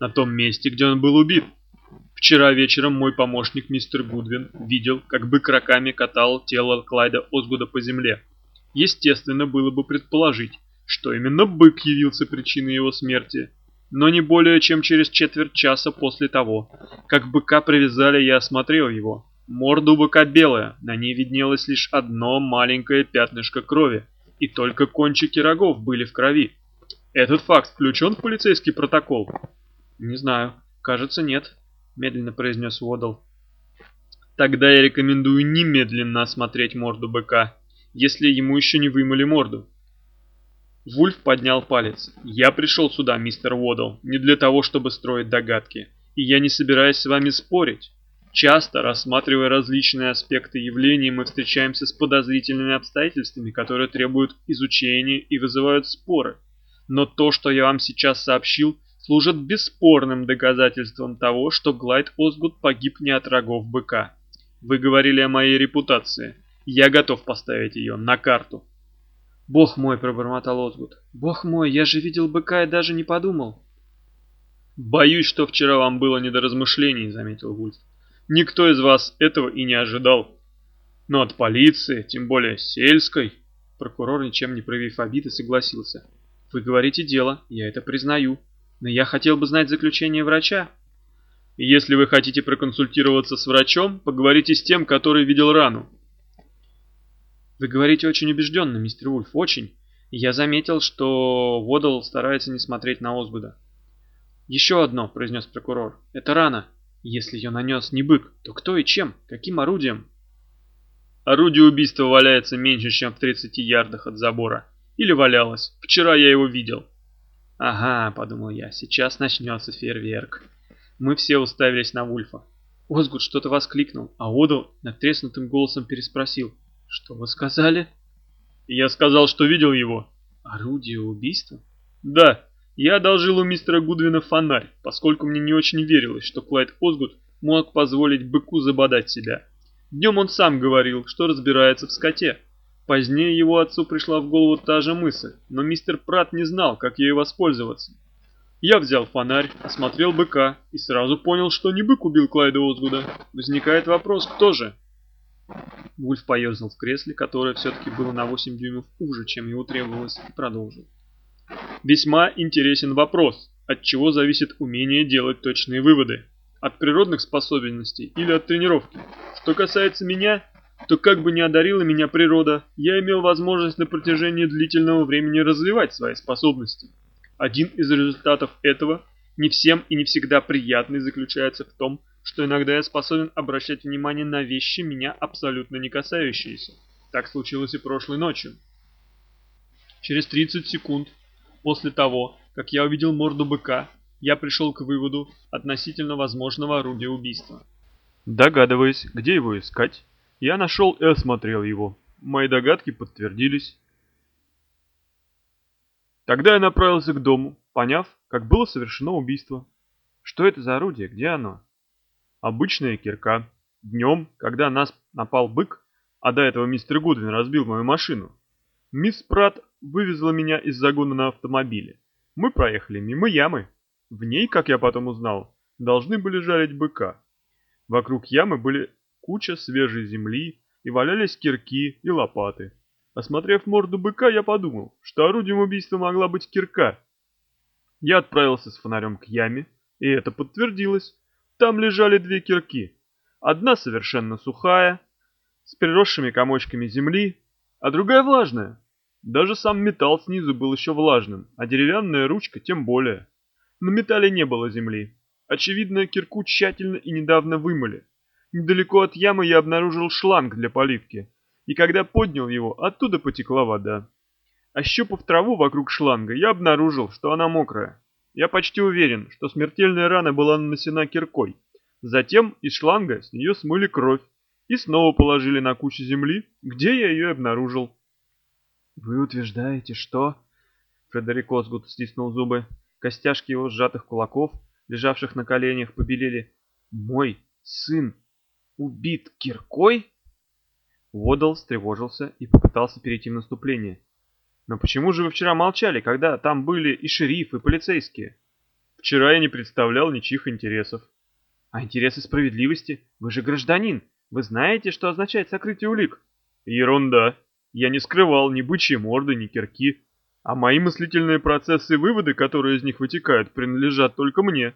на том месте, где он был убит. Вчера вечером мой помощник мистер Гудвин видел, как бык раками катал тело Клайда Озгуда по земле. Естественно, было бы предположить, что именно бык явился причиной его смерти, но не более чем через четверть часа после того, как быка привязали, я осмотрел его. Морда у быка белая, на ней виднелось лишь одно маленькое пятнышко крови, и только кончики рогов были в крови. Этот факт включен в полицейский протокол? Не знаю, кажется нет, медленно произнес Водал. Тогда я рекомендую немедленно осмотреть морду быка, если ему еще не вымыли морду. Вульф поднял палец. «Я пришел сюда, мистер Уодл, не для того, чтобы строить догадки. И я не собираюсь с вами спорить. Часто, рассматривая различные аспекты явлений, мы встречаемся с подозрительными обстоятельствами, которые требуют изучения и вызывают споры. Но то, что я вам сейчас сообщил, служит бесспорным доказательством того, что Глайд Озгуд погиб не от рогов быка. Вы говорили о моей репутации. Я готов поставить ее на карту. «Бог мой!» — пробормотал Озгуд. «Бог мой, я же видел быка и даже не подумал». «Боюсь, что вчера вам было не до размышлений», — заметил Вульф. «Никто из вас этого и не ожидал. Но от полиции, тем более сельской...» Прокурор, ничем не проявив обиды, согласился. «Вы говорите дело, я это признаю. Но я хотел бы знать заключение врача». «Если вы хотите проконсультироваться с врачом, поговорите с тем, который видел рану. Вы говорите очень убежденно, мистер Вульф, очень. я заметил, что Водал старается не смотреть на Озгуда. «Еще одно», — произнес прокурор. «Это рана. Если ее нанес не бык, то кто и чем? Каким орудием?» «Орудие убийства валяется меньше, чем в 30 ярдах от забора. Или валялось. Вчера я его видел». «Ага», — подумал я, — «сейчас начнется фейерверк». Мы все уставились на Вульфа. Озгуд что-то воскликнул, а Одал надтреснутым голосом переспросил. Что вы сказали? Я сказал, что видел его. Орудие убийства? Да, я одолжил у мистера Гудвина фонарь, поскольку мне не очень верилось, что Клайд Озгуд мог позволить быку забодать себя. Днем он сам говорил, что разбирается в скоте. Позднее его отцу пришла в голову та же мысль, но мистер Прат не знал, как ею воспользоваться. Я взял фонарь, осмотрел быка и сразу понял, что не бык убил Клайда Озгуда. Возникает вопрос, кто же? Вульф поерзал в кресле, которое все-таки было на 8 дюймов уже, чем ему требовалось, и продолжил. Весьма интересен вопрос, от чего зависит умение делать точные выводы. От природных способностей или от тренировки. Что касается меня, то как бы ни одарила меня природа, я имел возможность на протяжении длительного времени развивать свои способности. Один из результатов этого, не всем и не всегда приятный, заключается в том, что иногда я способен обращать внимание на вещи, меня абсолютно не касающиеся. Так случилось и прошлой ночью. Через 30 секунд после того, как я увидел морду быка, я пришел к выводу относительно возможного орудия убийства. Догадываясь, где его искать, я нашел и осмотрел его. Мои догадки подтвердились. Тогда я направился к дому, поняв, как было совершено убийство. Что это за орудие? Где оно? Обычная кирка. Днем, когда нас напал бык, а до этого мистер Гудвин разбил мою машину, мисс Пратт вывезла меня из загона на автомобиле. Мы проехали мимо ямы. В ней, как я потом узнал, должны были жарить быка. Вокруг ямы были куча свежей земли и валялись кирки и лопаты. Осмотрев морду быка, я подумал, что орудием убийства могла быть кирка. Я отправился с фонарем к яме, и это подтвердилось. Там лежали две кирки. Одна совершенно сухая, с приросшими комочками земли, а другая влажная. Даже сам металл снизу был еще влажным, а деревянная ручка тем более. На металле не было земли. Очевидно, кирку тщательно и недавно вымыли. Недалеко от ямы я обнаружил шланг для поливки, и когда поднял его, оттуда потекла вода. Ощупав траву вокруг шланга, я обнаружил, что она мокрая. Я почти уверен, что смертельная рана была нанесена киркой. Затем из шланга с нее смыли кровь и снова положили на кучу земли, где я ее обнаружил. «Вы утверждаете, что...» Фредерик Осгуд стиснул зубы. Костяшки его сжатых кулаков, лежавших на коленях, побелели. «Мой сын убит киркой?» Водал встревожился и попытался перейти в наступление. Но почему же вы вчера молчали, когда там были и шериф, и полицейские? Вчера я не представлял ничьих интересов. А интересы справедливости? Вы же гражданин. Вы знаете, что означает сокрытие улик? Ерунда. Я не скрывал ни бычьи морды, ни кирки. А мои мыслительные процессы и выводы, которые из них вытекают, принадлежат только мне.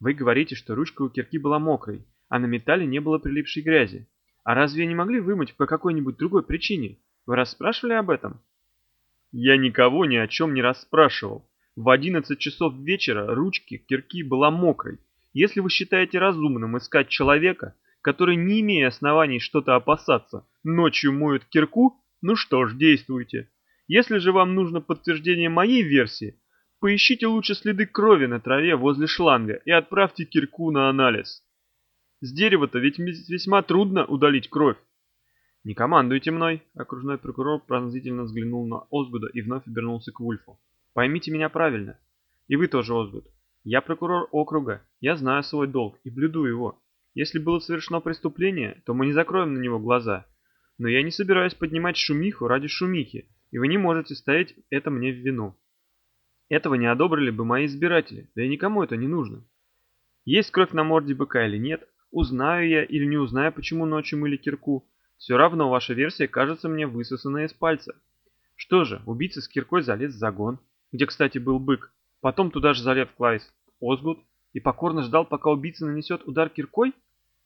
Вы говорите, что ручка у кирки была мокрой, а на металле не было прилипшей грязи. А разве не могли вымыть по какой-нибудь другой причине? Вы расспрашивали об этом? Я никого ни о чем не расспрашивал. В 11 часов вечера ручки кирки была мокрой. Если вы считаете разумным искать человека, который, не имея оснований что-то опасаться, ночью моет кирку, ну что ж, действуйте. Если же вам нужно подтверждение моей версии, поищите лучше следы крови на траве возле шланга и отправьте кирку на анализ. С дерева-то ведь весьма трудно удалить кровь. «Не командуйте мной!» — окружной прокурор пронзительно взглянул на Озгуда и вновь обернулся к Вульфу. «Поймите меня правильно. И вы тоже, Озгуд. Я прокурор округа, я знаю свой долг и блюду его. Если было совершено преступление, то мы не закроем на него глаза. Но я не собираюсь поднимать шумиху ради шумихи, и вы не можете ставить это мне в вину. Этого не одобрили бы мои избиратели, да и никому это не нужно. Есть кровь на морде быка или нет, узнаю я или не узнаю, почему ночью мыли кирку, все равно ваша версия кажется мне высосанной из пальца. Что же, убийца с киркой залез в загон, где, кстати, был бык, потом туда же залез Клайс Озгуд и покорно ждал, пока убийца нанесет удар киркой?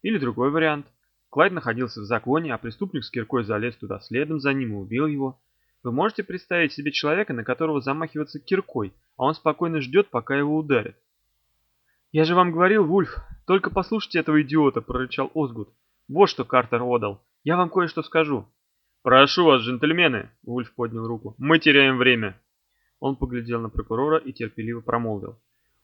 Или другой вариант. Клайд находился в загоне, а преступник с киркой залез туда следом за ним и убил его. Вы можете представить себе человека, на которого замахиваться киркой, а он спокойно ждет, пока его ударят? «Я же вам говорил, Вульф, только послушайте этого идиота», — прорычал Озгуд. «Вот что Картер отдал. Я вам кое-что скажу». «Прошу вас, джентльмены», — Вульф поднял руку, — «мы теряем время». Он поглядел на прокурора и терпеливо промолвил.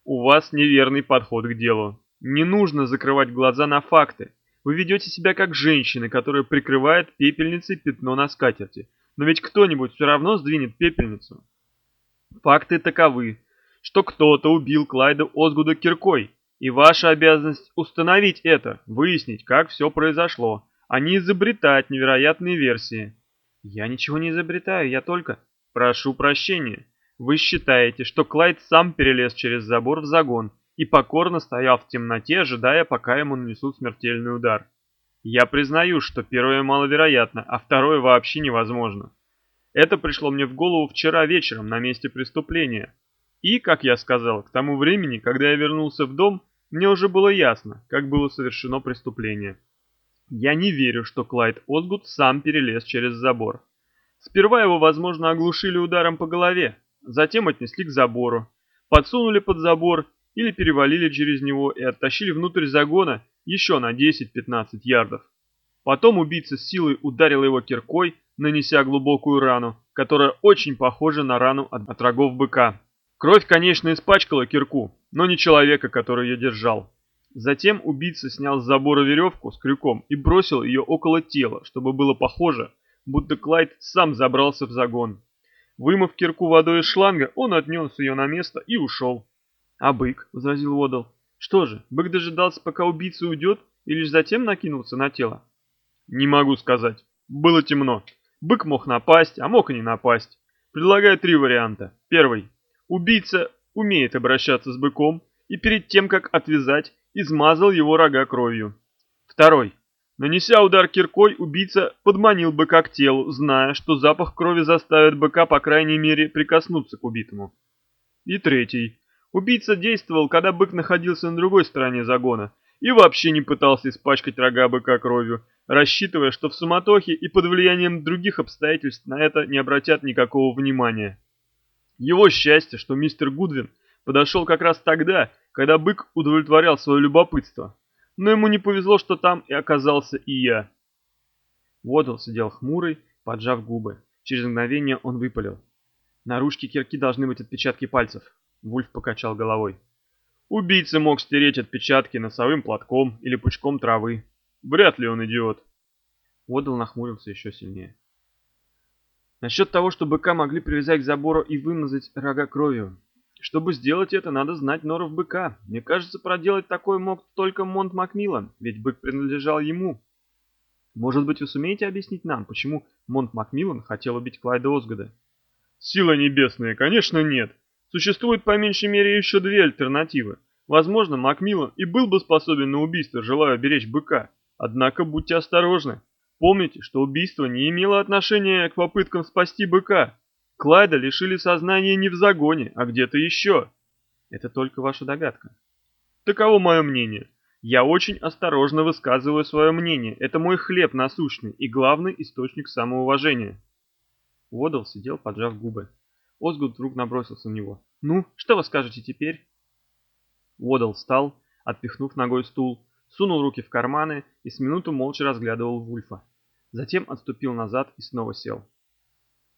У вас неверный подход к делу. Не нужно закрывать глаза на факты. Вы ведете себя как женщина, которая прикрывает пепельницей пятно на скатерти. Но ведь кто-нибудь все равно сдвинет пепельницу. Факты таковы, что кто-то убил Клайда Озгуда киркой, и ваша обязанность установить это, выяснить, как все произошло, а не изобретать невероятные версии. Я ничего не изобретаю, я только... Прошу прощения. Вы считаете, что Клайд сам перелез через забор в загон и покорно стоял в темноте, ожидая, пока ему нанесут смертельный удар. Я признаю, что первое маловероятно, а второе вообще невозможно. Это пришло мне в голову вчера вечером на месте преступления. И, как я сказал, к тому времени, когда я вернулся в дом, мне уже было ясно, как было совершено преступление. Я не верю, что Клайд Озгуд сам перелез через забор. Сперва его, возможно, оглушили ударом по голове, затем отнесли к забору, подсунули под забор или перевалили через него и оттащили внутрь загона еще на 10-15 ярдов. Потом убийца с силой ударил его киркой, нанеся глубокую рану, которая очень похожа на рану от, рогов быка. Кровь, конечно, испачкала кирку, но не человека, который ее держал. Затем убийца снял с забора веревку с крюком и бросил ее около тела, чтобы было похоже, будто Клайд сам забрался в загон. Вымыв кирку водой из шланга, он отнес ее на место и ушел. «А бык?» — возразил Уодл. «Что же, бык дожидался, пока убийца уйдет, и лишь затем накинулся на тело?» «Не могу сказать. Было темно. Бык мог напасть, а мог и не напасть. Предлагаю три варианта. Первый. Убийца умеет обращаться с быком и перед тем, как отвязать, измазал его рога кровью. Второй. Нанеся удар киркой, убийца подманил быка к телу, зная, что запах крови заставит быка, по крайней мере, прикоснуться к убитому. И третий. Убийца действовал, когда бык находился на другой стороне загона, и вообще не пытался испачкать рога быка кровью, рассчитывая, что в суматохе и под влиянием других обстоятельств на это не обратят никакого внимания. Его счастье, что мистер Гудвин подошел как раз тогда, когда бык удовлетворял свое любопытство но ему не повезло, что там и оказался и я. Водл сидел хмурый, поджав губы. Через мгновение он выпалил. На ручке кирки должны быть отпечатки пальцев. Вульф покачал головой. Убийца мог стереть отпечатки носовым платком или пучком травы. Вряд ли он идиот. Водл нахмурился еще сильнее. Насчет того, что быка могли привязать к забору и вымазать рога кровью. Чтобы сделать это, надо знать норов быка. Мне кажется, проделать такое мог только Монт Макмиллан, ведь бык принадлежал ему. Может быть, вы сумеете объяснить нам, почему Монт Макмиллан хотел убить Клайда Озгода? Сила небесная, конечно, нет. Существует по меньшей мере еще две альтернативы. Возможно, Макмиллан и был бы способен на убийство, желая беречь быка. Однако будьте осторожны. Помните, что убийство не имело отношения к попыткам спасти быка. Клайда лишили сознания не в загоне, а где-то еще. Это только ваша догадка. Таково мое мнение. Я очень осторожно высказываю свое мнение. Это мой хлеб насущный и главный источник самоуважения. Уодл сидел, поджав губы. Озгуд вдруг набросился на него. «Ну, что вы скажете теперь?» Уодл встал, отпихнув ногой стул, сунул руки в карманы и с минуту молча разглядывал Вульфа. Затем отступил назад и снова сел.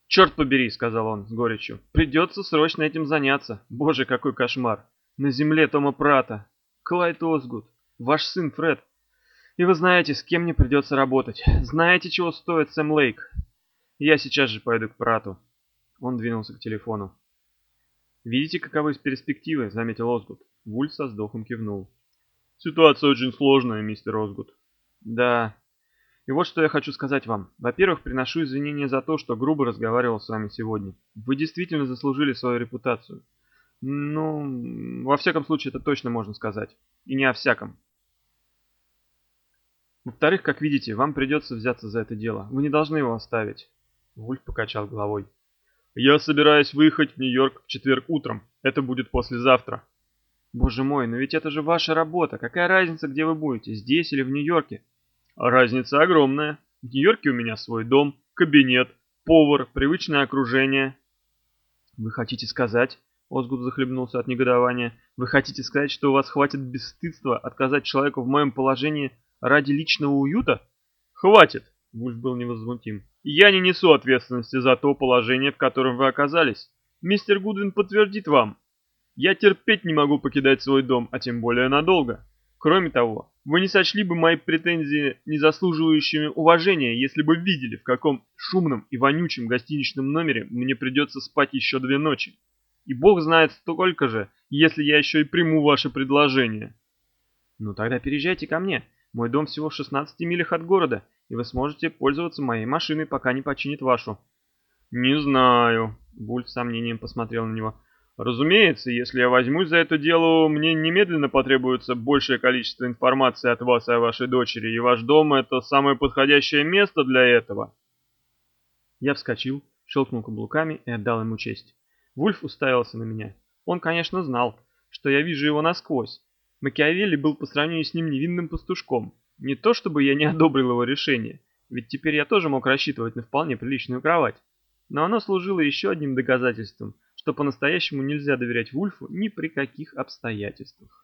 «Черт побери», — сказал он с горечью, — «придется срочно этим заняться. Боже, какой кошмар! На земле Тома Прата! Клайд Озгуд! Ваш сын Фред! И вы знаете, с кем мне придется работать. Знаете, чего стоит Сэм Лейк? Я сейчас же пойду к Прату». Он двинулся к телефону. «Видите, каковы перспективы?» — заметил Озгуд. Вульф со вздохом кивнул. «Ситуация очень сложная, мистер Озгуд». «Да, и вот что я хочу сказать вам. Во-первых, приношу извинения за то, что грубо разговаривал с вами сегодня. Вы действительно заслужили свою репутацию. Ну, во всяком случае, это точно можно сказать. И не о всяком. Во-вторых, как видите, вам придется взяться за это дело. Вы не должны его оставить. Вульф покачал головой. Я собираюсь выехать в Нью-Йорк в четверг утром. Это будет послезавтра. Боже мой, но ведь это же ваша работа. Какая разница, где вы будете, здесь или в Нью-Йорке? Разница огромная. В Нью-Йорке у меня свой дом, кабинет, повар, привычное окружение. Вы хотите сказать, Озгуд захлебнулся от негодования, вы хотите сказать, что у вас хватит бесстыдства отказать человеку в моем положении ради личного уюта? Хватит, Вульф был невозмутим. Я не несу ответственности за то положение, в котором вы оказались. Мистер Гудвин подтвердит вам. Я терпеть не могу покидать свой дом, а тем более надолго. Кроме того, вы не сочли бы мои претензии незаслуживающими уважения, если бы видели, в каком шумном и вонючем гостиничном номере мне придется спать еще две ночи. И бог знает столько же, если я еще и приму ваше предложение. Ну тогда переезжайте ко мне. Мой дом всего в 16 милях от города, и вы сможете пользоваться моей машиной, пока не починит вашу. Не знаю. Вульф с сомнением посмотрел на него. Разумеется, если я возьмусь за это дело, мне немедленно потребуется большее количество информации от вас и о вашей дочери, и ваш дом — это самое подходящее место для этого. Я вскочил, щелкнул каблуками и отдал ему честь. Вульф уставился на меня. Он, конечно, знал, что я вижу его насквозь. Макиавелли был по сравнению с ним невинным пастушком. Не то чтобы я не одобрил его решение, ведь теперь я тоже мог рассчитывать на вполне приличную кровать. Но оно служило еще одним доказательством, что по-настоящему нельзя доверять Вульфу ни при каких обстоятельствах.